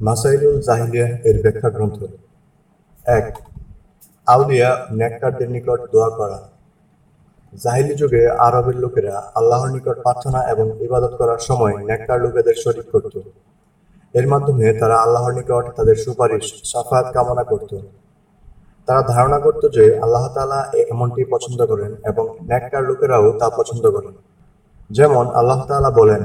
মাসাইলুল জাহিলিয়া এর ব্যাখ্যা গ্রন্থ এক, আউলিয়া নেককারদের নিকট দোয়া করা। জাহিলি যুগে আরবের লোকেরা আল্লাহর নিকট প্রার্থনা এবং ইবাদত করার সময় নেককার লোকেদের শরীক করত। এর মাধ্যমে তারা আল্লাহর নিকট তাদের সুপারিশ, সাফায়াত কামনা করত। তারা ধারণা করত যে আল্লাহ তাআলা এমনটি পছন্দ করেন এবং নেককার লোকেরাও তা পছন্দ করেন। যেমন আল্লাহ তাআলা বলেন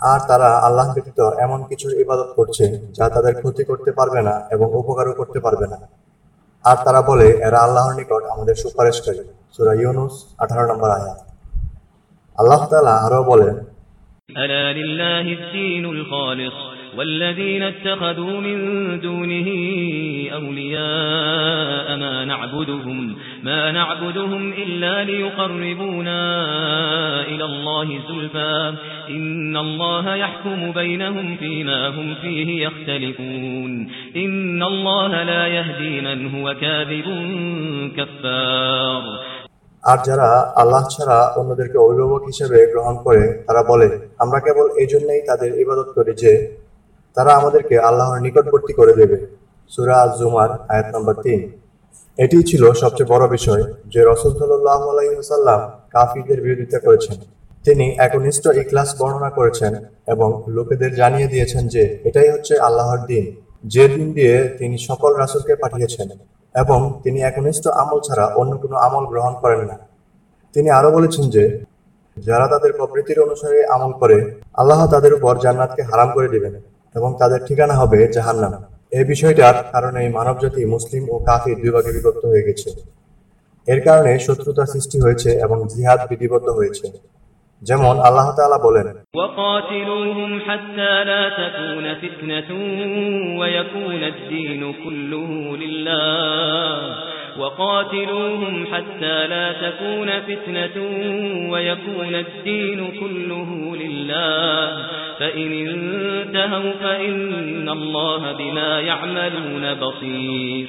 আর তারা আল্লাহ ব্যতীত এমন কিছুর ইবাদত করছে যা তাদের ক্ষতি করতে পারবে না এবং উপকারও করতে পারবে না। আর তারা বলে, এরা আল্লাহর নিকট আমাদের সুপারিশ করে সুরা ইউনুস, আঠারো নম্বর আয়া আল্লাহ তালা আরও বলেন ألا لله الدين الخالص والذين اتخذوا من دونه أولياء ما نعبدهم ما نعبدهم إلا ليقربونا إلى الله زلفى إن الله يحكم بينهم فيما هم فيه يختلفون إن الله لا يهدي من هو كاذب كفار আর যারা আল্লাহ ছাড়া অন্যদেরকে অভিভাবক হিসেবে গ্রহণ করে তারা বলে আমরা কেবল এই জন্যই তাদের ইবাদত করি যে তারা আমাদেরকে আল্লাহর নিকটবর্তী করে দেবে। সুরা জুমার আয়াত নম্বর তিন। এটি ছিল সবচেয়ে বড় বিষয় যে রসুল সাল্লাহ আলাইসাল্লাম কাফিরদের বিরোধিতা করেছেন। তিনি একনিষ্ঠ ইখলাস বর্ণনা করেছেন এবং লোকেদের জানিয়ে দিয়েছেন যে এটাই হচ্ছে আল্লাহর দিন। যে দিন দিয়ে তিনি সকল রাসূলকে পাঠিয়েছেন এবং তিনি একনিষ্ঠ আমল ছাড়া অন্য কোনো আমল গ্রহণ করেন না। তিনি আরও বলেছেন যে, যারা তাদের প্রবৃত্তির অনুসারে আমল করে, আল্লাহ তাদের উপর জান্নাতকে হারাম করে দিবেন। এবং তাদের ঠিকানা হবে জাহান্নাম। এই বিষয়টার কারণে মানবজাতি মুসলিম ও কাফির দুই ভাগে বিভক্ত হয়ে গেছে। এর কারণে শত্রুতা সৃষ্টি হয়েছে এবং জিহাদ বিধিবদ্ধ হয়েছে। যেমন আল্লাহ তালা বলেন, ওয়াকাতিলুহুম হাত্তা লা তাকুনা ফিতনাতুন ওয়া وقاتلوهم حتى لا تكون فتنة ويكون الدين كله لله فإن انتهوا فإن الله بما يعملون بصير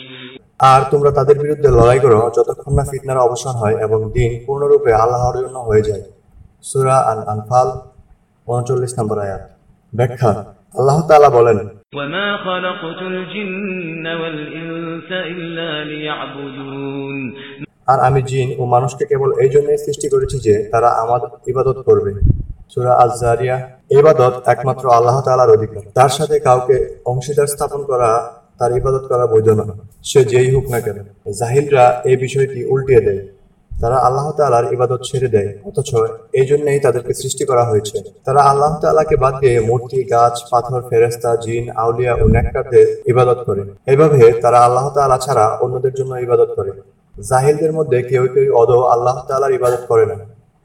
আর তোমরা তাদের বিরুদ্ধে লড়াই করো যতক্ষণ না ফিতনার অবসান হয় এবং দিন পূর্ণরূপে আল্লাহর জন্য হয়ে যায় সূরা আল আনফাল উনচল্লিশ নম্বর আয়াত ব্যাখ্যা আল্লাহ তাআলা বলেন وما خلقت الجن والإنس إلا ليعبدون আর আমি জিন ও মানুষকে কেবল এই জন্যই সৃষ্টি করেছি যে তারা আমার ইবাদত করবে সূরা আজ জারিয়া ইবাদত একমাত্র আল্লাহ তাআলার অধিকার তার সাথে কাউকে অংশীদার স্থাপন করা তার ইবাদত করা বৈধ নয় সে যেই হোক না কেন জাহিলরা এই বিষয়টি উল্টিয়ে দেয় তারা আল্লাহ তাআলার ইবাদত ছেড়ে দেয়, অথচ এই জন্যই তাদেরকে সৃষ্টি করা হয়েছে। তারা আল্লাহ তাআলাকে বাদ দিয়ে মূর্তি, গাছ, পাথর ফেরেস্তা জিন, আউলিয়া ও নেককারদের ইবাদত করে। এভাবে তারা আল্লাহ তাআলা ছাড়া অন্যদের জন্য ইবাদত করে। জাহিলদের মধ্যে কেউ কেউ অদ আল্লাহ তাআলার ইবাদত করে না,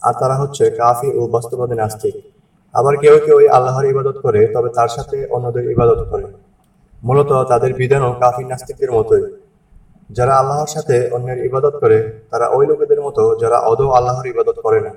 আর তারা হচ্ছে কাফি ও বাস্তবাদী নাস্তিক। আবার কেউ কেউ আল্লাহর ইবাদত করে, তবে তার সাথে অন্যদের ইবাদত করে। মূলত তাদের বিধানও কাফি নাস্তিকদের মতোই। যারা আল্লাহর সাথে অন্যের ইবাদত করে, তারা ওই লোকেদের মতো যারা অদৌ আল্লাহর ইবাদত করে না।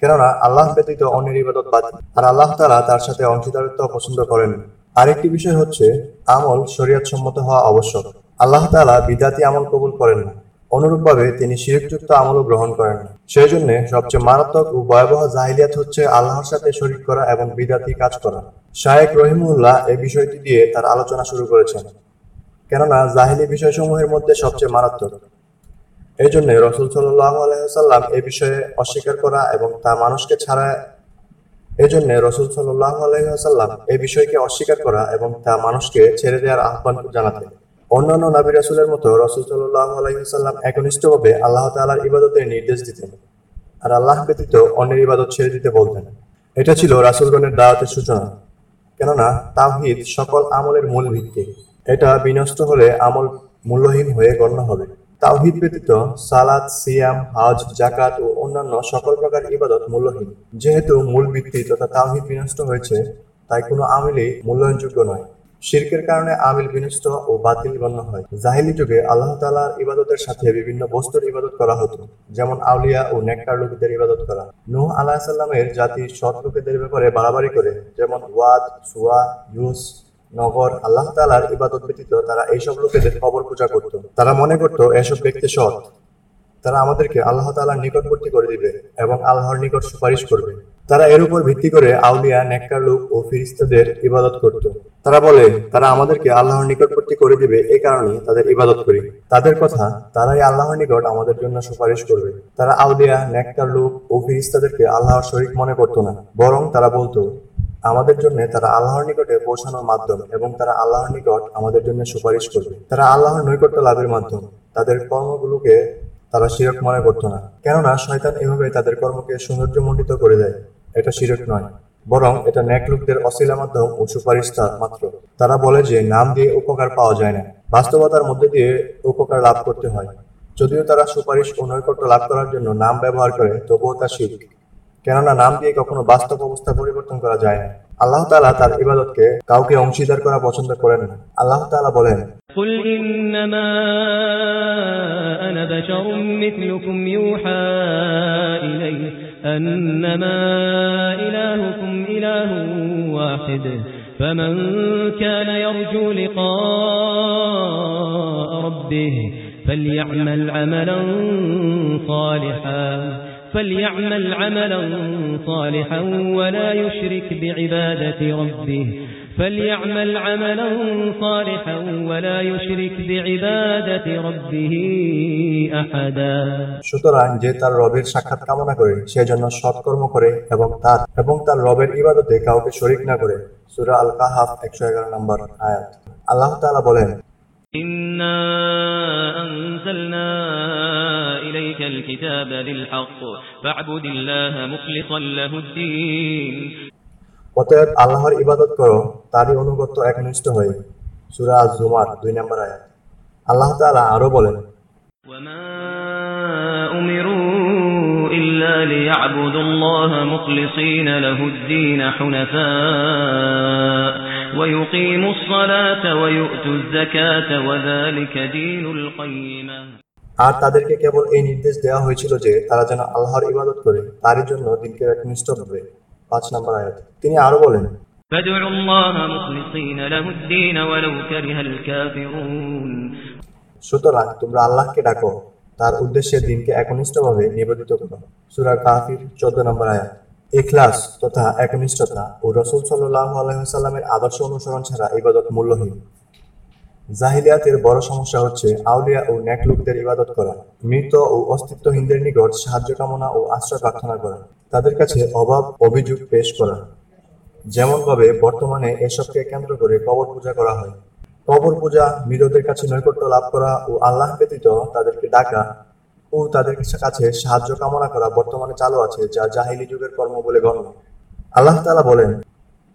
কেননা, আল্লাহ ব্যতীত অন্যের ইবাদত বাদ আর আল্লাহ তারা তার সাথে অংশীদারিত্ব পছন্দ করেন আরেকটি বিষয় হচ্ছে, আমল শরীয়ত সম্মত হওয়া আবশ্যক। আল্লাহ তাআলা বিদাতি আমল কবুল করেন না। অনুরূপভাবে তিনি শিরকযুক্ত আমলও গ্রহণ করেন না। সেই জন্য সবচেয়ে মারাত্মক ও ভয়াবহ জাহিলিয়াত হচ্ছে আল্লাহর সাথে শরীক করা এবং বিদাতি কাজ করা। শায়েক রহিমুল্লাহ এই বিষয়টি দিয়ে তার আলোচনা শুরু করেছেন। কেননা জাহিলি বিষয়সমূহের মধ্যে সবচেয়ে মারাত্মক। এই জন্য রসুল সাল্লাহ আলহাম এই বিষয়ে অস্বীকার করা এবং তা মানুষকে ছাড়া এই জন্য রসুল সাল্লাহ আলহাম এই বিষয়কে অস্বীকার করা এবং তা মানুষকে ছেড়ে দেওয়ার আহ্বান জানাতেন। অন্যান্য নাবি রাসুলের মতো রসুল সাল্লাহ আলহিহাল্লাম একনিষ্ঠভাবে আল্লাহ তাআলার ইবাদতের নির্দেশ দিতেন আর আল্লাহ ব্যতীত অন্যের ইবাদত ছেড়ে দিতে বলতেন। এটা ছিল রাসুলগণের দাওয়াতের সূচনা। কেননা তাওহীদ সকল আমলের মূল ভিত্তি। এটা বিনষ্ট হলে আমল মূল্যহীন হয়ে গণ্য হবে। তাওহিদ ব্যতীত সালাত, সিয়াম, হজ জাকাত ও অন্যান্য সকল প্রকার ইবাদত মূল্যহীন। যেহেতু মূল ভিত্তি তথা তাওহিদ বিনষ্ট হয়েছে, তাই কোনো আমিলই মূল্যায়নযোগ্য নয়। শিরকের কারণে আমিল বিনষ্ট ও বাতিল গণ্য হয়। জাহিলি যুগে আল্লাহ তাআলার ইবাদতের সাথে বিভিন্ন বস্তুর ইবাদত করা হতো, যেমন আউলিয়া ও নেককার লোকদের ইবাদত করা। নূহ আলাহিসাল্লামের জাতি সৎ লোকেদের ব্যাপারে বাড়াবাড়ি করে, যেমন ওয়াদ, সুয়া, ইউস নগর, আল্লাহ তালার ইবাদত ব্যতীত তারা এইসব লোকেদের কবর পূজা করত। তারা মনে করত, এসব ব্যক্তি সৎ। তারা আমাদেরকে আল্লাহ তালার নিকটবর্তী করে দিবে এবং আল্লাহর নিকট সুপারিশ করবে। তারা এর উপর ভিত্তি করে আউলিয়া, নেককার লোক ও ফিরিস্তাদের ইবাদত করত। তারা বলে, তারা আমাদেরকে আল্লাহর নিকটবর্তী করে দিবে এই কারণে তাদের ইবাদত করি। তাদের কথা, তারাই আল্লাহর নিকট আমাদের জন্য সুপারিশ করবে। তারা আউলিয়া, নেককার লোক ও ফিরিস্তাদেরকে আল্লাহর শরীক মনে করত না। বরং তারা বলতো আমাদের জন্য তারা আল্লাহর নিকটে পৌঁছানোর মাধ্যম এবং তারা আল্লাহর নিকট আমাদের জন্য সুপারিশ করবে। তারা আল্লাহর নৈকট্য লাভের মাধ্যম। তাদের কর্মগুলোকে তারা শিরক মনে করতো না। কেননা শয়তান এভাবে তাদের কর্মকে সৌন্দর্যমণ্ডিত করে দেয়। এটা শিরক নয়, বরং এটা ন্যাক লোকদের অশিলা মাধ্যম ও সুপারিশ তার মাত্র। তারা বলে যে, নাম দিয়ে উপকার পাওয়া যায় না। বাস্তবতার মধ্যে দিয়ে উপকার লাভ করতে হয়। যদিও তারা সুপারিশ ও নৈকট্য লাভ করার জন্য নাম ব্যবহার করে, তবুও তা শিরক। কেননা নাম দিয়ে কখনো বাস্তব অবস্থা পরিবর্তন করা যায় না আল্লাহ তাআলা তার ইবাদতকে কাউকে অংশীদার করা পছন্দ করেন না আল্লাহ তাআলা বলেন قل إنما أنا بشر مثلكم يوحى إلي أنما إلهكم إله واحد فمن كان يرجو لقاء ربه فليعمل عملا صالحا فليعمل عملا صالحا ولا يشرك بعبادة ربه فليعمل عملا صالحا ولا يشرك بعبادة ربه أحدا সুতরাং যে তার রবের সাক্ষাৎ কামনা করে সে জন্য সৎকর্ম করে এবং তার এবং তার রবের ইবাদতে কাউকে শরিক না করে সূরা আল কাহাফ একশো এগারো নম্বর আয়াত আল্লাহ তাআলা বলেন إنا أنزلنا إليك الكتاب بالحق فاعبد الله مخلصا له الدين অতএব আল্লাহর ইবাদত করো তারই অনুগত্য একনিষ্ঠ হয়ে সূরা আজ জুমার দুই নম্বর আয়াত আল্লাহ তাআলা আরো বলেন وما أمروا إلا ليعبدوا الله مخلصين له الدين حنفاء ويقيموا الصلاة ويؤتوا الزكاة وذلك دين القيمة আর আর তাদেরকে কেবল এই নির্দেশ দেওয়া হয়েছিল যে তারা যেন আল্লাহর ইবাদত করে তারই জন্য দিনকে এক নিষ্ঠ হবে পাঁচ নম্বর আয়াত। তিনি আরও বলেন সুতরাং তোমরা আল্লাহকে ডাকো তার উদ্দেশ্যে দিনকে একনিষ্ঠভাবে নিবেদিত করো। সুরা কাহির চোদ্দ নম্বর আয়াত। এখলাস তথা একনিষ্ঠতা ও রসুল সাল্লাহ আলহামের আদর্শ অনুসরণ ছাড়া ইবাদত মূল্যহীন। জাহিলিয়াতের বড় সমস্যা হচ্ছে আউলিয়া ও ন্যাক লোকদের ইবাদত করা। মৃত ও অস্তিত্বহীনদের নিকট সাহায্য কামনা ও আশ্রয় প্রার্থনা করা, তাদের কাছে অভাব, অভিযোগ পেশ করা। যেমনভাবে বর্তমানে এসবকে কেন্দ্র করে কবর পূজা করা হয়। কবর পূজা মৃতদের কাছে নৈকট্য লাভ করা ও আল্লাহ ব্যতীত তাদেরকে ডাকা ও তাদের কাছে সাহায্য কামনা করা বর্তমানে চালু আছে যা জাহিলি যুগের কর্ম বলে গণ্য। আল্লাহ তালা বলেন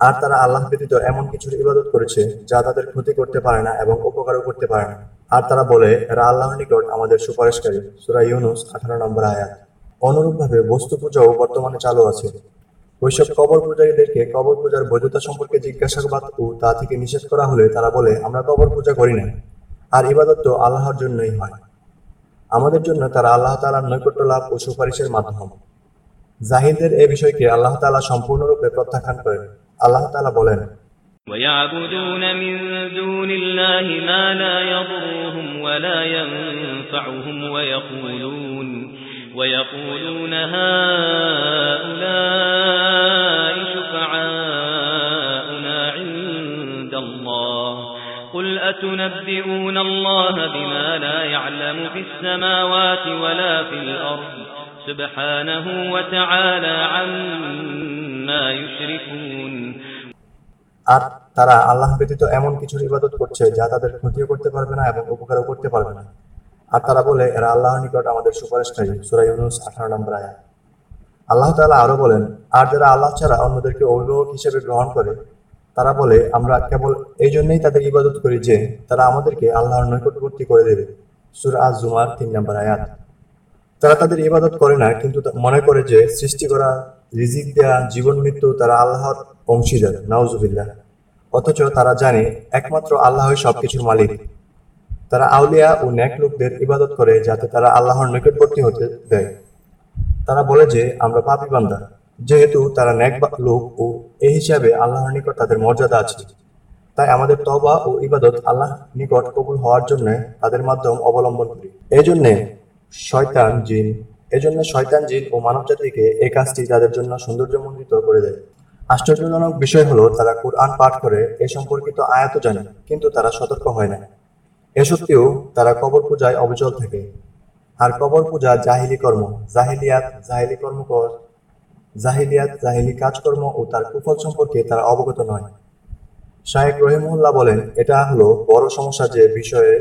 আর তারা আল্লাহ ব্যতীত এমন কিছুর ইবাদত করেছে যা তাদের ক্ষতি করতে পারে না এবং উপকারও করতে পারে না। আর তারা বলে, এরা আল্লাহর নিকট আমাদের সুপারিশকারী। সুরা ইউনুস, আঠারো নম্বর আয়াত। অনুরূপভাবে বস্তু পূজাও বর্তমানে চালু আছে। ওইসব কবর পূজারীদেরকে কবর পূজার বৈধতা সম্পর্কে জিজ্ঞাসাবাদ ও তা থেকে নিষেধ করা হলে তারা বলে, আমরা কবর পূজা করি না। আর ইবাদত তো আল্লাহর জন্যই হয়। আমাদের জন্য তারা আল্লাহ তালার নৈকট্য লাভ ও সুপারিশের মাধ্যম। জাহিদদের এ বিষয়কে আল্লাহ তাআলা সম্পূর্ণরূপে প্রত্যাখ্যান করেন। আল্লাহ তাআলা বলেন ويعبدون من دون الله ما لا يضرهم ولا ينفعهم ويقولون ويقولون هؤلاء شفعاؤنا عند الله قل أتنبئون الله بما لا يعلم في السماوات ولا في الأرض سبحانه وتعالى عما يشركون আর তারা আল্লাহ ব্যতীত এমন কিছুর ইবাদত করছে যা তাদের ক্ষতিও করতে পারবে না এবং উপকারও করতে পারবে না। আর তারা বলে, এরা আল্লাহর নিকট আমাদের সুপারিশকারী সুরা ইউনুস আঠারো নম্বর আয়াত। আল্লাহ তালা আরও বলেন, আর যারা আল্লাহ ছাড়া অন্যদেরকে অভিভাবক হিসেবে গ্রহণ করে, তারা বলে, আমরা কেবল এই জন্যই তাদের ইবাদত করি যে, তারা আমাদেরকে আল্লাহর নৈকটবর্তী করে দেবে। সুর আজ জুমার তিন নম্বর আয়াত। তারা তাদের ইবাদত করে না, কিন্তু মনে করে যে, সৃষ্টি করা রিজিক দেয়া, জীবন মৃত্যু তারা আল্লাহর অংশীদার, নাউজুবিল্লাহ। অথচ তারা জানে একমাত্র আল্লাহই সবকিছুর মালিক। তারা আউলিয়া ও ন্যাক লোকদের ইবাদত করে যাতে তারা আল্লাহর নিকটবর্তী হতে দেয়। তারা বলে যে, আমরা পাপী বান্দা। যেহেতু তারা ন্যাক লোক ও এই হিসাবে আল্লাহর নিকট তাদের মর্যাদা আছে। তাই আমাদের তবা ও ইবাদত আল্লাহ নিকট কবুল হওয়ার জন্য তাদের মাধ্যম অবলম্বন করি। এই জন্যে শয়তান, জিন এজন্য শয়তান জিন ও মানব জাতিকে এই কাজটি তাদের জন্য সৌন্দর্যমণ্ডিত করে দেয়। আশ্চর্যজনক বিষয় হলো, তারা কোরআন পাঠ করে এ সম্পর্কিত আয়াত জানে, কিন্তু তারা সতর্ক হয় না। এ সত্ত্বেও তারা কবর পূজায় অবিচল থাকে। আর কবর পূজা জাহিলি কর্ম, জাহিলিয়াত জাহিলি কর্মকর, জাহিলিয়াত জাহিলি কাজকর্ম ও তার কুফল সম্পর্কে তারা অবগত নয়। শাহেক রহিমুল্লাহ বলেন, এটা হলো বড় সমস্যা যে বিষয়ে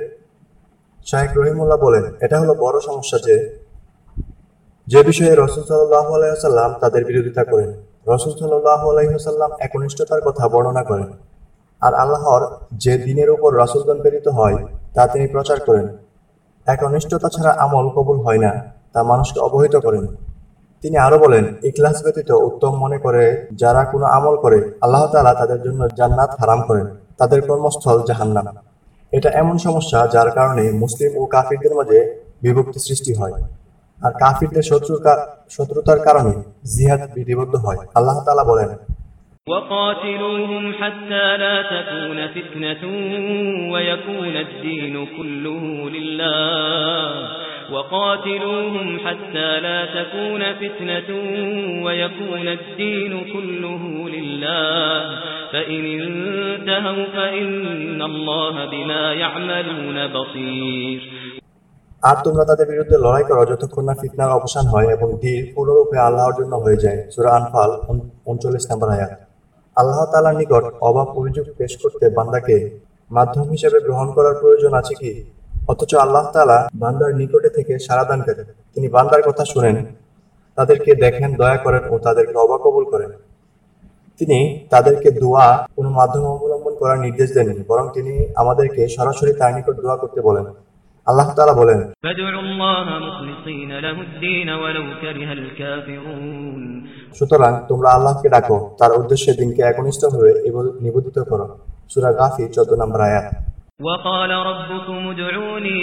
শাহেক রহিমুল্লাহ বলেন, এটা হলো বড় সমস্যা যে যে বিষয়ে রসুল সাল্লাহ আলাইসাল্লাম তাদের বিরোধিতা করেন, রসুল সাল্লাহ আলাইসাল্লাম একনিষ্ঠতার কথা বর্ণনা করেন। আর আল্লাহর যে দিনের উপর রাসুলগণ প্রেরিত হয়, তা তিনি প্রচার করেন। একনিষ্ঠতা ছাড়া আমল কবুল হয় না, তা মানুষকে অবহিত করেন। তিনি আরও বলেন, ইখলাস ব্যতীত উত্তম মনে করে যারা কোনো আমল করে, আল্লাহ তাআলা তাদের জন্য জান্নাত হারাম করেন, তাদের কর্মস্থল জাহান্নাম। এটা এমন সমস্যা যার কারণে মুসলিম ও কাফিরদের মাঝে বিভক্তি সৃষ্টি হয়। আর কাফিরদের শত্রুর কা- শত্রুতার কারণে জিহাদ বিধিবদ্ধ হয় আল্লাহ তাআলা বলেন وقاتلوهم حتى لا تكون فتنة ويكون الدين كله لله وقاتلوهم حتى لا تكون فتنة ويكون الدين كله لله فإن انتهوا فإن الله بما يعملون بصير আর তোমরা তাদের বিরুদ্ধে লড়াই করো যতক্ষণ না ফিতনার অবসান হয় এবং দিল পুরোরূপে আল্লাহর জন্য হয়ে যায়। সূরা আনফাল উনচল্লিশ নম্বর আয়াত। আল্লাহ তাআলার নিকট অভাব অভিযোগ পেশ করতে বান্দাকে মাধ্যম হিসেবে গ্রহণ করার প্রয়োজন আছে কি? অথচ আল্লাহ তাআলা বান্দার নিকটে থেকে সারা দান করেন। তিনি বান্দার কথা শুনেন, তাদেরকে দেখেন, দয়া করেন ও তাদেরকে অবা কবুল করেন। তিনি তাদেরকে দোয়া কোনো মাধ্যম অবলম্বন করার নির্দেশ দেননি, বরং তিনি আমাদেরকে সরাসরি তার নিকট দোয়া করতে বলেন। আল্লাহ তাআলা বলেন فادعوا الله مخلصين له الدين ولو كره الكافرون সুতরাং তোমরা আল্লাহকে ডাকো তার উদ্দেশ্যে দিনকে একনিষ্ঠভাবে ইবাদত নিবেদিত করো সূরা গাফি চোদ্দ নম্বর আয়াত وقال ربكم ادعوني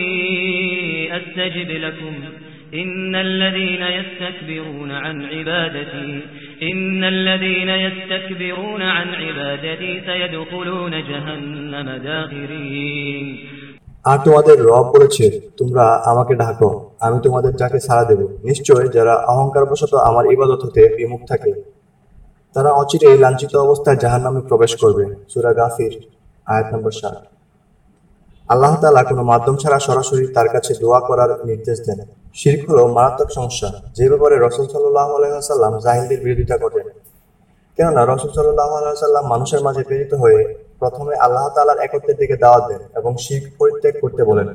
أستجب لكم إن الذين يستكبرون عن عبادتي إن الذين يستكبرون عن عبادتي سيدخلون جهنم داخرين আর তোমাদের রব বলেছে, তোমরা আমাকে ডাকো, আমি তোমাদের যাকে সাড়া দেব। নিশ্চয় যারা অহংকার বশত আমার ইবাদত হতে বিমুখ থাকে, তারা অচিরে লাঞ্ছিত অবস্থায় জাহান্নামে প্রবেশ করবে। সুরা গাফির, আয়াত নম্বর সাত আল্লাহ তাআলা কোনো মাধ্যম ছাড়া সরাসরি তার কাছে দোয়া করার নির্দেশ দেন। শিরক হলো মারাত্মক সমস্যা, যে ব্যাপারে রসুল সাল্লাহ আলাইসাল্লাম জাহিলদের বিরোধিতা করেন কেননা রসুল সাল্লাহ আলাইসাল্লাম মানুষের মাঝে প্রেরিত হয়ে প্রথমে আল্লাহ তাআলার একত্রের দিকে দাওয়াত দেন এবং শিরক পরিত্যাগ করতে বলেন।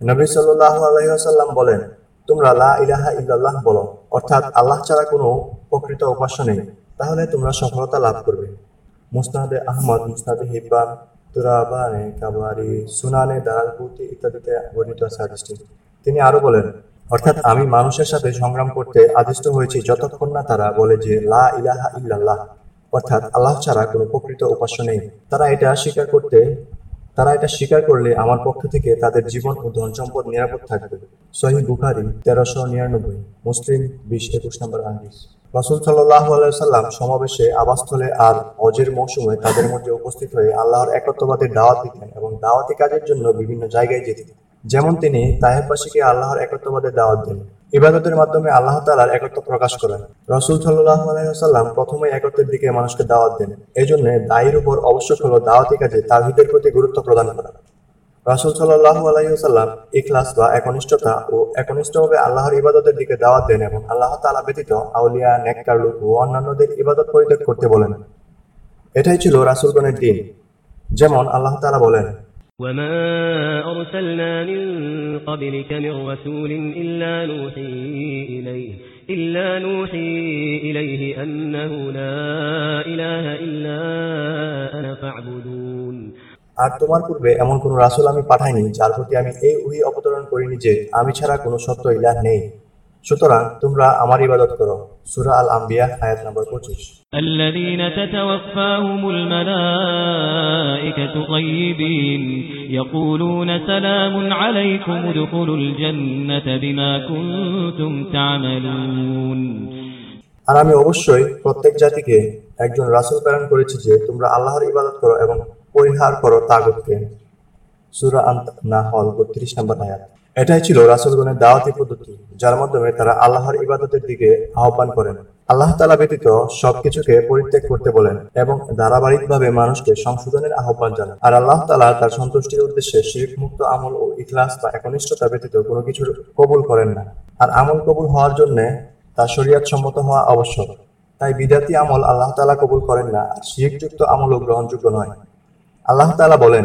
নবী সাল্লাহ আলাইসাল্লাম বলেন, তোমরা লা ইলাহা ইল্লাল্লাহ বলো, অর্থাৎ আল্লাহ ছাড়া কোনো প্রকৃত উপাস্য নেই, তাহলে তোমরা সফলতা লাভ করবে। মুসনাদে আহমদ, মুসনাদে হিব্বান, তুরাবানে কাবারি, সুনানে দারালপুতি ইত্যাদিতে বর্ণিত আছে হাদিসটি। তিনি আরও বলেন, অর্থাৎ আমি মানুষের সাথে সংগ্রাম করতে আদিষ্ট হয়েছি যতক্ষণ না তারা বলে যে লা ইলাহা ইল্লাল্লাহ। অর্থাৎ আল্লাহ ছাড়া কোনো প্রকৃত উপাস্য নেই। তারা এটা স্বীকার করতে, তারা এটা স্বীকার করলে আমার পক্ষ থেকে তাদের জীবন ও ধন সম্পদ নিরাপদ থাকবে। সহি বুখারি, তেরোশো নিরানব্বই, মুসলিম, বিশ, একুশ নম্বর হাদিস। রসুল সাল্লাহ সাল্লাম সমাবেশে আবাসস্থলে আর অজের মৌসুমে তাদের মধ্যে উপস্থিত হয়ে আল্লাহর একত্ববাদের দাওয়াত দিতেন এবং দাওয়াতি কাজের জন্য বিভিন্ন জায়গায় যেতেন। যেমন তিনি তাহেববাসীকে আল্লাহর একত্ববাদের দাওয়াত দেন ইবাদতের মাধ্যমে আল্লাহ তালার একত্ব প্রকাশ করেন। রসুল সাল্লাহ আলাইসাল্লাম প্রথমে একত্বের দিকে মানুষকে দাওয়াত দেন। এই জন্য দায়ের উপর আবশ্যক হলো দাওয়াতি কাজে তাহিদের প্রতি গুরুত্ব প্রদান করা। রাসুল সাল্লাহ আলাইসাল্লাম ইখলাস বা একনিষ্ঠতা ও একনিষ্ঠভাবে আল্লাহর ইবাদতের দিকে দাওয়াত দেন এবং আল্লাহ তালা ব্যতীত আউলিয়া নেককার লোক ও অন্যান্যদের ইবাদত পরিত্যাগ করতে বলেন। এটাই ছিল রাসুলগণের দিন। যেমন আল্লাহ তালা বলেন وما أرسلنا من قبلك من رسول إلا نوحي إليه إلا نوحي إليه أنه لا إله إلا أنا فاعبدون আর তোমার পূর্বে এমন কোন রাসূল আমি পাঠাইনি যার প্রতি আমি এই উহি অবতরণ করিনি যে আমি ছাড়া কোনো সত্য ইলাহ নেই সুতরাং তোমরা আমার ইবাদত করো। সুরা আল আম্বিয়া আয়াত নম্বর পঁচিশ। الذين تتوفاهم الملائكة طيبين يقولون سلام عليكم উদখুলুল الجنة بما كنتم تعملون আর আমি অবশ্যই প্রত্যেক জাতিকে একজন রাসূল প্রেরণ করেছি যে তোমরা আল্লাহর ইবাদত করো এবং পরিহার করো তাগুতকে। সূরা আন-নাহল 32 নম্বর আয়াত। এটাই ছিল রাসূলগণের দাওয়াতি পদ্ধতি, যার মাধ্যমে তারা আল্লাহর ইবাদতের দিকে আহ্বান করেন। আল্লাহ তালা ব্যতীত সবকিছুকে পরিত্যাগ করতে বলেন এবং ধারাবাহিকভাবে মানুষকে সংশোধনের আহ্বান জানান। আর আল্লাহ তালা তার সন্তুষ্টির উদ্দেশ্যে শিরক মুক্ত আমল ও ইখলাস বা একনিষ্ঠতা ব্যতীত কোনো কিছু কবুল করেন না। আর আমল কবুল হওয়ার জন্য তা শরীয়ত সম্মত হওয়া আবশ্যক। তাই বিদাতি আমল আল্লাহ তালা কবুল করেন না, আর শিরকযুক্ত আমলও গ্রহণযোগ্য নয়। আল্লাহ তালা বলেন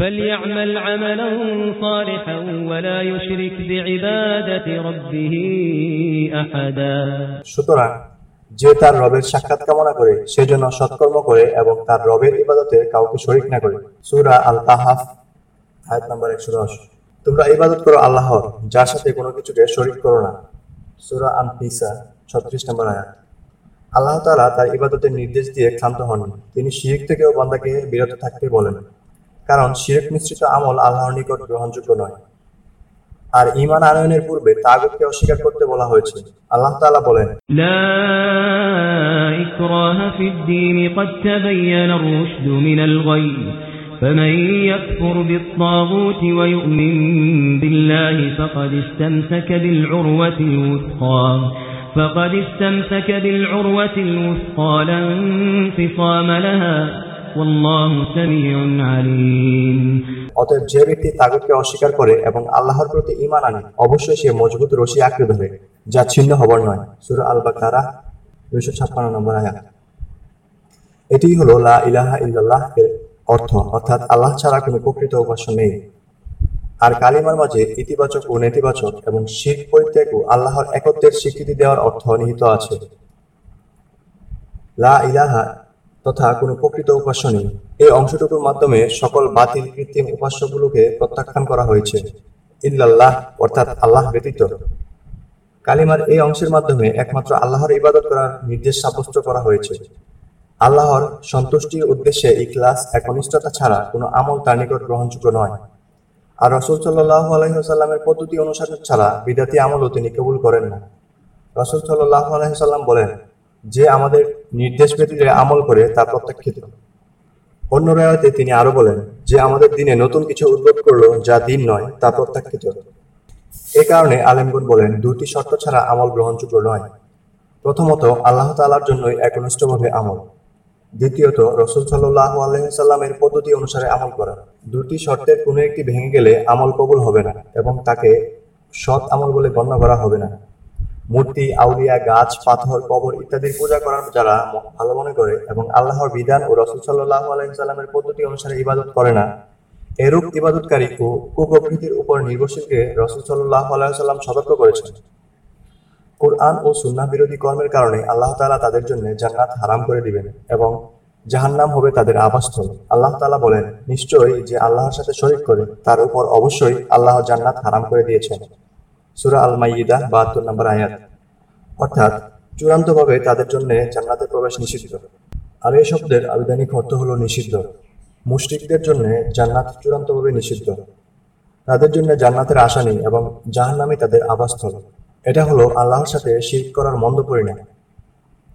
فليعمل عملا صالحا ولا يشرك بعبادة ربه أحدا সুতরাং যে তার রবের সাক্ষাৎ কামনা করে সেজন্য সৎকর্ম করে এবং তার রবের ইবাদতে কাউকে শরিক না করে সূরা আল কাহাফ আয়াত নম্বর একশো দশ তোমরা ইবাদত করো আল্লাহর যার সাথে কোনো কিছুকে শরিক করো না সূরা আন নিসা ছত্রিশ নম্বর আয়াত আল্লাহ তাআলা তার ইবাদতের নির্দেশ দিয়ে ক্ষান্ত হননি তিনি শিরিক থেকেও বান্দাকে বিরত থাকতে বলেন কারণ শিরিক মিশ্রিত আমল আল্লাহর নিকট গ্রহণযোগ্য নয় আর ঈমান আনয়নের পূর্বে তাগুতকে অস্বীকার করতে বলা হয়েছে আল্লাহ তাআলা বলেন لا إكراه في الدين قد تبين الرشد من الغي فمن يكفر بالطاغوت ويؤمن بالله فقد استمسك بالعروة الوثقى فقد استمسك بالعروة الوثقى لا انفصام لها والله سميع عليم অতএব যে ব্যক্তি তাগুতকে অস্বীকার করে এবং আল্লাহর প্রতি ঈমান আনে, অবশ্যই সে মজবুত রশি আঁকড়ে ধরে, যা ছিন্ন হবার নয়। সূরা আল বাকারা দুইশো ছাপ্পান্ন নম্বর আয়াত। এটি হলো লা ইলাহা ইল্লাল্লাহ এর অর্থ, অর্থাৎ আল্লাহ ছাড়া কোনো প্রকৃত উপাস্য নেই। আর কালিমার মাঝে ইতিবাচক ও নেতিবাচক এবং শিখ পরিত্যাগ ও আল্লাহর একত্বের স্বীকৃতি দেওয়ার অর্থ নিহিত আছে। লা ইলাহা তথা কোনো প্রকৃত উপাস্য নেই। এই অংশটুকুর মাধ্যমে সকল বাতিল কৃত্রিম উপাস্যগুলোকে প্রত্যাখ্যান করা হয়েছে। ইল্লাল্লাহ, অর্থাৎ আল্লাহ ব্যতীত। কালিমার এই অংশের মাধ্যমে একমাত্র আল্লাহর ইবাদত করার নির্দেশ সাব্যস্ত করা হয়েছে। আল্লাহর সন্তুষ্টির উদ্দেশ্যে এই ইখলাস, একনিষ্ঠতা ছাড়া কোনো আমল তার নিকট গ্রহণযোগ্য নয়। আর রসুল সাল্লাহ আলহিহাল্লামের পদ্ধতি অনুসারে ছাড়া বিদাতি আমলও তিনি কবুল করেন না। রসুল সাল্লাহ আলহিহাল্লাম বলেন যে আমাদের নির্দেশ ব্যতীত আমল করে তা প্রত্যাখ্যিত। অন্য রায়তে তিনি আরও বলেন যে আমাদের দিনে নতুন কিছু উদ্ভব করল যা দিন নয়, তা প্রত্যাখ্যিত। এ কারণে আলেমগুন বলেন দুটি শর্ত ছাড়া আমল গ্রহণযোগ্য নয়। প্রথমত, আল্লাহ তাআলার জন্যই একনিষ্ঠভাবে আমল। দ্বিতীয়ত, রসুল সাল্লাহ আলহিসাল্লামের পদ্ধতি অনুসারে আমল করা। দুটি শর্তের কোনো একটি ভেঙে গেলে আমল কবুল হবে না এবং তাকে সৎ আমল বলে গণ্য করা হবে না। মূর্তি, আউলিয়া, গাছ, পাথর, কবর ইত্যাদির পূজা করার যারা ভালো মনে করে এবং আল্লাহর বিধান ও রসুল সাল্লাহ আলাইসাল্লামের পদ্ধতি অনুসারে ইবাদত করে না, এরূপ ইবাদতকারী ও কুপ্রকৃতির উপর নির্ভরশীলকে রসুল সাল্লাহ আলাইসাল্লাম সতর্ক করেছেন। কোরআন ও সুন্নাহ বিরোধী কর্মের কারণে আল্লাহ তালা তাদের জন্য জান্নাত হারাম করে দিবেন এবং জাহান্নাম হবে তাদের আবাসস্থল। আল্লাহ তালা বলেন, নিশ্চয়ই যে আল্লাহর সাথে শরীক করে, তার উপর অবশ্যই আল্লাহ জান্নাত হারাম করে দিয়েছেন। সূরা আল মাইয়িদা 72 নম্বর আয়াত। অর্থাৎ, চূড়ান্তভাবে তাদের জন্য জান্নাতে প্রবেশ নিষিদ্ধ। আর এই শব্দের আবিধানিক অর্থ হলো নিষিদ্ধ। মুশরিকদের জন্য জান্নাত চূড়ান্তভাবে নিষিদ্ধ। তাদের জন্য জান্নাতের আশা নেই এবং জাহান্নামই তাদের আবাসস্থল। এটা হলো আল্লাহর সাথে শিরক করার মন্দ পরিণাম।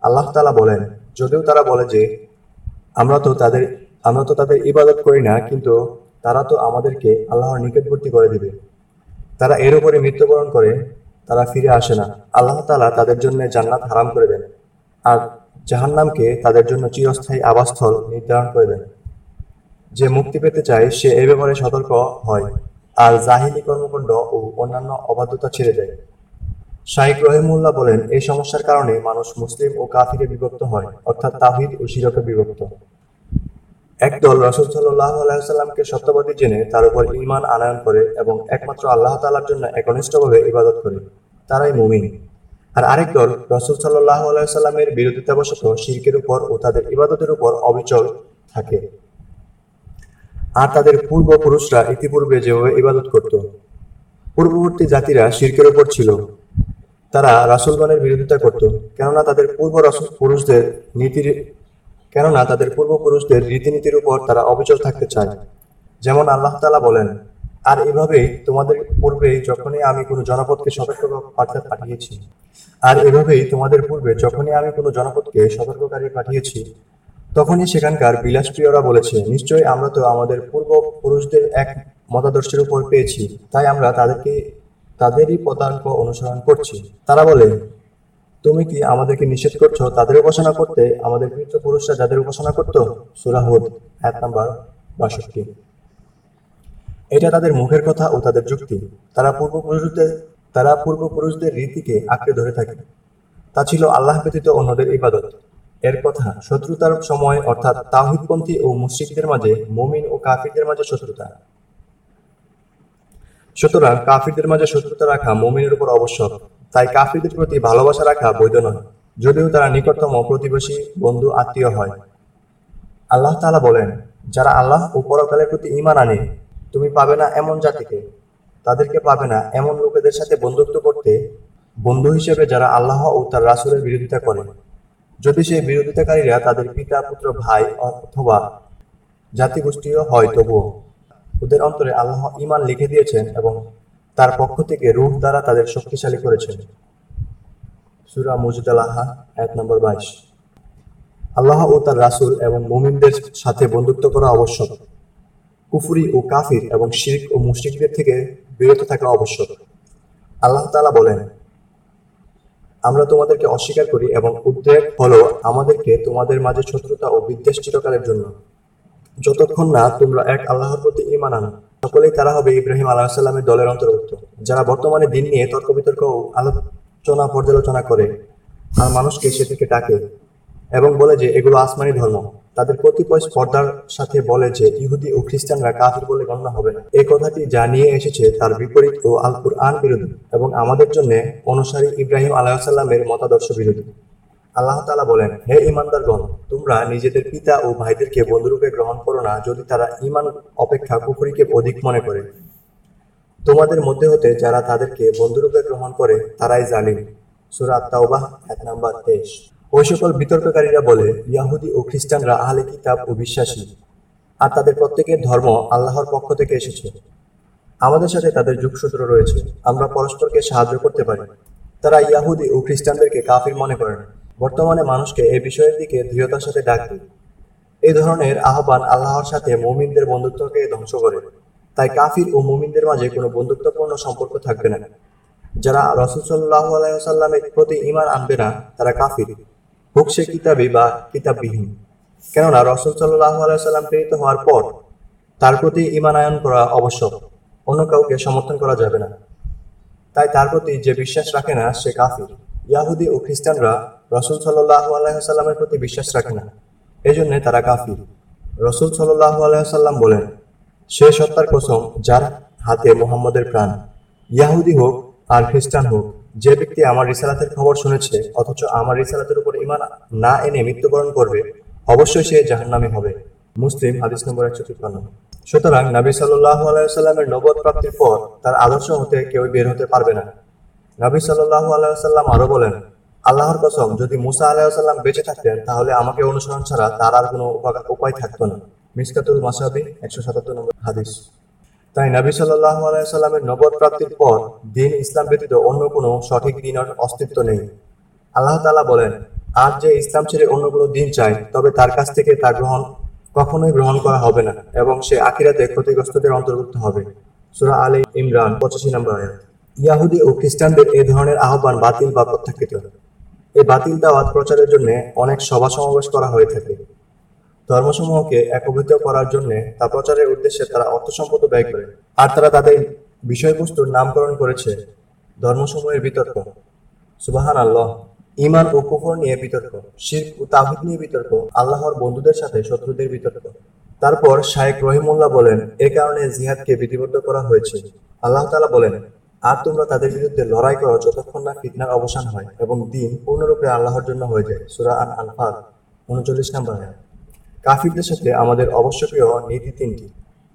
আল্লাহ তালা বলেন, যদিও তারা বলে যে, আমরা তো তাদের, আমরা তো তাদের ইবাদত করি না, কিন্তু তারা তো আমাদেরকে আল্লাহর নিকটবর্তী করে দিবে। তারা এর উপরে মৃত্যুবরণ করে, তারা ফিরে আসে না। আল্লাহ তালা তাদের জন্য জান্নাত হারাম করে দেন আর জাহান্নামকে তাদের জন্য চিরস্থায়ী আবাসস্থল নির্ধারণ করে দেন। যে মুক্তি পেতে চায়, সে এ ব্যাপারে সতর্ক হয় আর জাহিলি কর্মকাণ্ড ও অন্যান্য অবাধ্যতা ছেড়ে দেয়। শাইখ রহিমুল্লাহ বলেন, এই সমস্যার কারণে মানুষ মুসলিম ও কাফিরে বিভক্ত হয়, অর্থাৎ তাহিদ ও শিরকে বিভক্ত। একদল রসুল সাল্লাহ আলাইসাল্লামকে সত্যবাদী জেনে তার উপর ইমান আনয়ন করে এবং একমাত্র আল্লাহ তাআলার জন্য একনিষ্ঠভাবে ইবাদত করে, তারাই মুমিন। আর আরেক দল রসুল সাল্লাহ আলাইসাল্লামের বিরোধিতাবশত শিরকের উপর ও তাদের ইবাদতের উপর অবিচল থাকে। আর তাদের পূর্বপুরুষরা ইতিপূর্বে যেভাবে ইবাদত করত, পূর্ববর্তী জাতিরা শিরকের উপর ছিল। তারা রাসূলগণের বিরোধিতা করত, কেননা তাদের পূর্ব রাসূল পুরুষদের নীতির কেননা তাদের পূর্বপুরুষদের রীতিনীতির উপর তারা অবিচল থাকতে চায়। যেমন আল্লাহ তাআলা বলেন, আর এভাবেই তোমাদের পূর্বেই যখনই আমি কোনো জনপদকে সতর্ক পাঠিয়েছি, আর এভাবেই তোমাদের পূর্বে যখনই আমি কোনো জনপদকে সতর্ককারী পাঠিয়েছি, তখনই সেখানকার বিলাসপ্রিয়রা বলেছে, নিশ্চয়ই আমরা তো আমাদের পূর্বপুরুষদের এক মতাদর্শের উপর পেয়েছি, তাই আমরা তাদেরকে, তাদেরই পদাঙ্ক অনুসরণ করছি। তারা বলে তুমি কি আমাদেরকে নিষেধ করছ? তাদের উপাসনা করতে আমাদের পিতৃপুরুষরা যাদের উপাসনা করতো? সুরাহুদ এক নাম্বার, বাষট্টি। এটা তাদের মুখের কথা ও তাদের যুক্তি। তারা পূর্বপুরুষদের তারা পূর্বপুরুষদের রীতিকে আঁকড়ে ধরে থাকে। তা ছিল আল্লাহ ব্যতীত অন্যদের ইবাদত। এর কথা, শত্রুতার সময়, অর্থাৎ তাহিদপন্থী ও মুশরিকদের মাঝে, মুমিন ও কাফিরদের মাঝে শত্রুতা। সুতরাং কাফিরদের মাঝে শত্রুতা রাখা মুমিনের উপর আবশ্যক তাই কাফিরদের প্রতি ভালোবাসা রাখা বৈধ নয়, যদিও তারা নিকটতম প্রতিবেশী, বন্ধু, আত্মীয় হয়। আল্লাহ তাআলা বলেন, যারা আল্লাহ ও পরকালের প্রতি ঈমান আনে, তুমি পাবে না এমন জাতিকে। তাদেরকে পাবে না এমন লোকেদের সাথে বন্ধুত্ব করতে। বন্ধু হিসেবে যারা আল্লাহ ও তার রাসুলের বিরোধিতা করে। যদি সেই বিরোধিতাকারীরা তাদের পিতা, পুত্র, ভাই অথবা জাতিগোষ্ঠীও হয় তবুও, ওদের অন্তরে আল্লাহ ইমান লিখে দিয়েছেন এবং তার পক্ষ থেকে রূহ দ্বারা তাদের শক্তিশালী করেছেন। সুরা সূরা মুজদালাহা, এক নম্বর বাইশ। আল্লাহ ও তার রাসূল এবং মুমিনদের সাথে বন্ধুত্ব করা আবশ্যক। কুফরি ও কাফির এবং শিরক ও মুশরিকদের থেকে বিরত থাকা আবশ্যক। আল্লাহ তালা বলেন, আমরা তোমাদেরকে অস্বীকার করি এবং উদ্বেগ হলো আমাদেরকে তোমাদের মাঝে শত্রুতা ও বিদ্বেষ চিরকালের জন্য। যতক্ষণ না তোমরা এক আল্লাহর প্রতি ইমান আনো। সকলেই তারা হবে ইব্রাহিম আলাহ সাল্লামের দলের অন্তর্ভুক্ত। যারা বর্তমানে দিন নিয়ে তর্ক বিতর্ক আলোচনা পর্যালোচনা করে আর মানুষকে সে থেকে ডাকে এবং বলে যে, এগুলো আসমানি ধর্ম। তাদের কতিপয় স্পর্ধার সাথে বলে যে, ইহুদি ও খ্রিস্টানরা কাফির বলে গণ্য হবে না। এই কথাটি যা নিয়ে এসেছে তার বিপরীত ও আলপুর আন বিরোধী এবং আমাদের জন্য অনুসারী ইব্রাহিম আলাইসাল্লামের মতাদর্শ বিরোধী। আল্লাহ তালা বলেন, হে ইমানদারগণ তোমরা নিজেদের পিতা ও ভাইদেরকে বন্ধুরূপে গ্রহণ করো না যদি তারা ঈমান অপেক্ষা কুফরিকে অধিক মনে করে। তোমাদের মধ্যে হতে যারা তাদেরকে বন্ধুরূপে গ্রহণ করে, তারাই জালিম। সুরাত তাওবাহ এক নাম্বার তেইশ। ওই সকল বিতর্ককারীরা বলে, ইয়াহুদি ও খ্রিস্টানরা আহলে কিতাব ও বিশ্বাসী, আর তাদের প্রত্যেকের ধর্ম আল্লাহর পক্ষ থেকে এসেছে। আমাদের সাথে তাদের যুগসূত্র রয়েছে। আমরা পরস্পরকে সাহায্য করতে পারি। তারা ইয়াহুদি ও খ্রিস্টানদেরকে কাফির মনে করে না বর্তমানে মানুষকে এই বিষয়ের দিকে দৃঢ়তার সাথে ডাক দেয় এই ধরনের আহ্বান আল্লাহর সাথে মুমিনদের বন্ধুত্বকে ধ্বংস করে। তাই কাফির ও মুমিনদের মাঝে কোনো বন্ধুত্বপূর্ণ সম্পর্ক থাকবে না। যারা রসুল সাল্লাহ আলাইসাল্লামের প্রতি ইমান আনবে না, তারা কাফির। হোক সে কিতাবি বা কিতাববিহীন। কেননা রসুল সাল্লাহ আলাইসাল্লাম প্রেরিত হওয়ার পর তার প্রতি ইমানায়ন করা আবশ্যক, অন্য কাউকে সমর্থন করা যাবে না। তাই তার প্রতি যে বিশ্বাস রাখে না, সে কাফির। ইয়াহুদি ও খ্রিস্টানরা রসুল সাল্লাহ আলাইসাল্লামের প্রতি বিশ্বাস রাখে না। এই জন্য তারা কাফির। রসুল সাল্লাহ আলাইসাল্লাম বলেন, সে সত্তার কসম যার হাতে মোহাম্মদের প্রাণ। ইয়াহুদি হোক আর খ্রিস্টান হোক, যে ব্যক্তি আমার রিসালাতের খবর শুনেছে, অথচ আমার রিসালাতের উপর ইমান না এনে মৃত্যুবরণ করবে, অবশ্যই সে জাহান্নামী হবে। মুসলিম, হাদিস নম্বর একশো তিপ্পান্ন। সুতরাং নবী সাল্লাহ আলাইসাল্লামের নবদ প্রাপ্তির পর তার আদর্শ হতে কেউ বের হতে পারবে না। নবী সাল্লাহ আলাইসাল্লাম আরও বলেন, আল্লাহর কসম, যদি মুসা আলাইসাল্লাম বেঁচে থাকতেন, তাহলে আমাকে অনুসরণ ছাড়া তার আর কোনো উপায় থাকতো না। মিসকাতুল মাসাবি, একশো সাতাত্তর নম্বর হাদিস। তাই নবী সাল্লাহ আলাইসাল্লামের নবদ প্রাপ্তির পর দিন ইসলাম ব্যতীত অন্য কোনো সঠিক দিনের অস্তিত্ব নেই। আল্লাহ তাআলা বলেন, আর যে ইসলাম ছেড়ে অন্য কোনো দিন চায়, তবে তার কাছ থেকে তা গ্রহণ কখনোই গ্রহণ করা হবে না এবং সে আখিরাতে ক্ষতিগ্রস্তদের অন্তর্ভুক্ত হবে। সূরা আলী ইমরান, পঁচাশি নম্বর আয়াত। ইয়াহুদি ও খ্রিস্টানদের এ ধরনের আহ্বান বাতিল বা প্রত্যাখ্যিত। এই বাতিল দাওয়াত প্রচারের জন্য অনেক সভা সমাবেশ করা হয়ে থাকে। ধর্মসমূহকে একভূত করার জন্য তা প্রচারের উদ্দেশ্যে তারা অর্থ সম্পদ ব্যয় করে। আর তারা তাদের বিষয়বস্তুর নামকরণ করেছে, ধর্মসমূহের বিতর্ক। সুবাহান আল্লাহ ইমান ও কুফর নিয়ে বিতর্ক, শির্ক ও তাহিদ নিয়ে বিতর্ক, আল্লাহর বন্ধুদের সাথে শত্রুদের বিতর্ক। তারপর শায়েক রহিমুল্লাহ বলেন, এ কারণে জিহাদকে বিধিবদ্ধ করা হয়েছে। আল্লাহ তালা বলেন আর তোমরা তাদের বিরুদ্ধে লড়াই করো যতক্ষণ না ফিতনার অবসান হয় এবং দিন পূর্ণরূপে আল্লাহর জন্য হয়ে যায়। সূরা আন আনফাল উনচল্লিশ নম্বর আয়াত। কাফিরদের সাথে আমাদের অবশ্যকীয় নীতি তিনটি।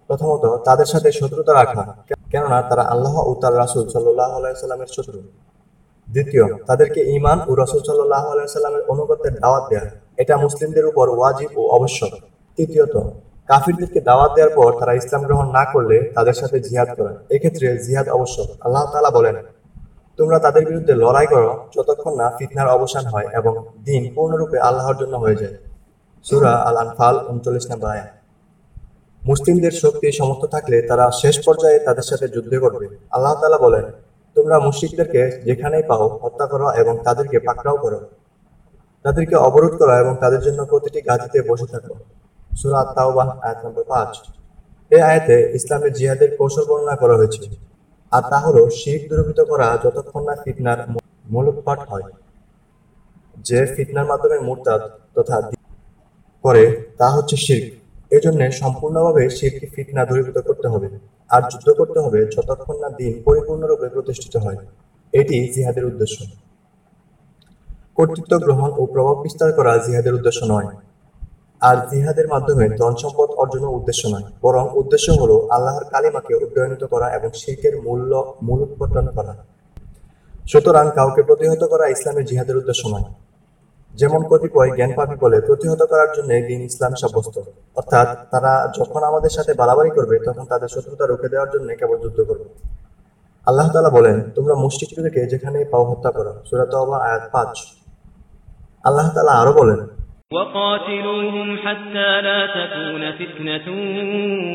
প্রথমত, তাদের সাথে শত্রুতা রাখা, কেননা তারা আল্লাহ ও তার রাসূল সাল্লাহ আলাইসাল্লামের শত্রু। দ্বিতীয়, তাদেরকে ঈমান ও রাসূল সাল্লাহ আলাইসাল্লামের অনুগত্যের দাওয়াত দেয়া, এটা মুসলিমদের উপর ওয়াজিব ও আবশ্যক তৃতীয়ত কাফিরদেরকে দাওয়াত দেওয়ার পর তারা ইসলাম গ্রহণ না করলে তাদের সাথে জিহাদ করা এক্ষেত্রে জিহাদ আবশ্যক আল্লাহ তাআলা বলেন, তোমরা তাদের বিরুদ্ধে লড়াই করো যতক্ষণ না ফিতনার অবসান হয় এবং দিন পূর্ণরূপে আল্লাহর জন্য হয়ে যায়। সূরা আল আনফাল উনচল্লিশ নম্বর আয়াত। মুসলিমদের শক্তি সমর্থ থাকলে তারা শেষ পর্যায়ে তাদের সাথে যুদ্ধ করবে। আল্লাহ তাআলা বলেন, তোমরা মুশরিকদেরকে যেখানেই পাও হত্যা করো এবং তাদেরকে পাকড়াও করো। তাদেরকে অবরোধ করো এবং তাদের জন্য প্রতিটি গাদিতে বসে থাকো। সূরা আত-তাওবাহ আয়াত নম্বর পাঁচ। এই আয়াতে ইসলামের জিহাদের কৌশল বর্ণনা করা হয়েছে। আর তা হলো শিখ দূরীভূত করা যতক্ষণ না ফিতনার মূলোৎপাট হয়। যে ফিতনার মাধ্যমে মুরতাদ তথা করে, তা হচ্ছে শির্ক। এজন্য সম্পূর্ণভাবে শিরকি ফিতনা দূরীভূত করতে হবে। আর যুদ্ধ করতে হবে যতক্ষণ না দিন পরিপূর্ণরূপে প্রতিষ্ঠিত হয়। এটি জিহাদের উদ্দেশ্য। কর্তৃত্ব গ্রহণ ও প্রভাব বিস্তার করা জিহাদের উদ্দেশ্য নয়। আর জিহাদের মাধ্যমে ধন সম্পদ অর্জনের উদ্দেশ্য নয়, বরং উদ্দেশ্য হলো আল্লাহর কালিমাকে উড্ডয়নিত করা এবং শিরকের মূল্য মূলোৎপাটন করা। সুতরাং কাউকে প্রতিহত করা ইসলামের জিহাদের উদ্দেশ্য নয়। যেমন কতিপয় জ্ঞান পাপি বলে প্রতিহত করার জন্য দিন ইসলাম সাব্যস্ত। অর্থাৎ তারা যখন আমাদের সাথে বাড়াবাড়ি করবে, তখন তাদের শত্রুতা রুখে দেওয়ার জন্য কেবল যুদ্ধ করবে। আল্লাহ তালা বলেন, তোমরা মুষ্টিকৃতকে যেখানে পাও হত্যা করো। সূরা তওবা আয়াত পাঁচ। আল্লাহ তালা আরও বলেন وقاتلوهم حتى لا تكون فتنة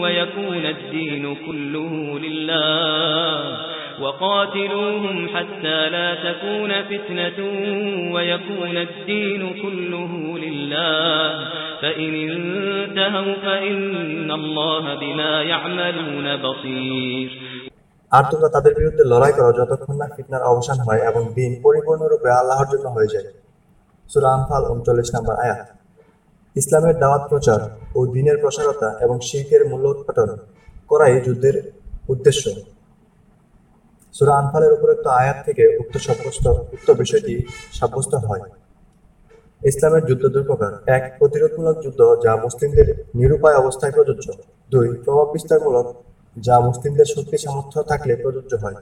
ويكون الدين كله لله وقاتلوهم حتى لا تكون فتنة ويكون الدين كله لله فإن انتهوا فإن الله بما يعملون بصير আর তোমরা তাদের বিরুদ্ধে লড়াই করো যতক্ষণ না ফিতনার অবসান হয় এবং দিন পরিপূর্ণরূপে আল্লাহর জন্য হয়ে যায় সূরা আনফাল উনচল্লিশ নম্বর আয়াত। ইসলামের দাওয়াত প্রচার ও দিনের প্রসারতা এবং শিরকের মূল্য উৎপাদন করাই যুদ্ধের উদ্দেশ্য। সূরা আনফালের উপরোক্ত আয়াত থেকে উক্ত সাব্যস্ত, উক্ত বিষয়টি সাব্যস্ত হয়। ইসলামের যুদ্ধ দুই প্রকার। এক, প্রতিরোধমূলক যুদ্ধ যা মুসলিমদের নিরুপায় অবস্থায় প্রযোজ্য। দুই, প্রভাব বিস্তারমূলক যা মুসলিমদের শক্তি সামর্থ্য থাকলে প্রযোজ্য হয়।